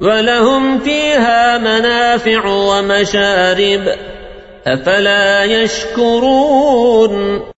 وَلَهُمْ فِيهَا مَنَافِعُ وَمَشَارِبُ ۖ أَفَلَا يَشْكُرُونَ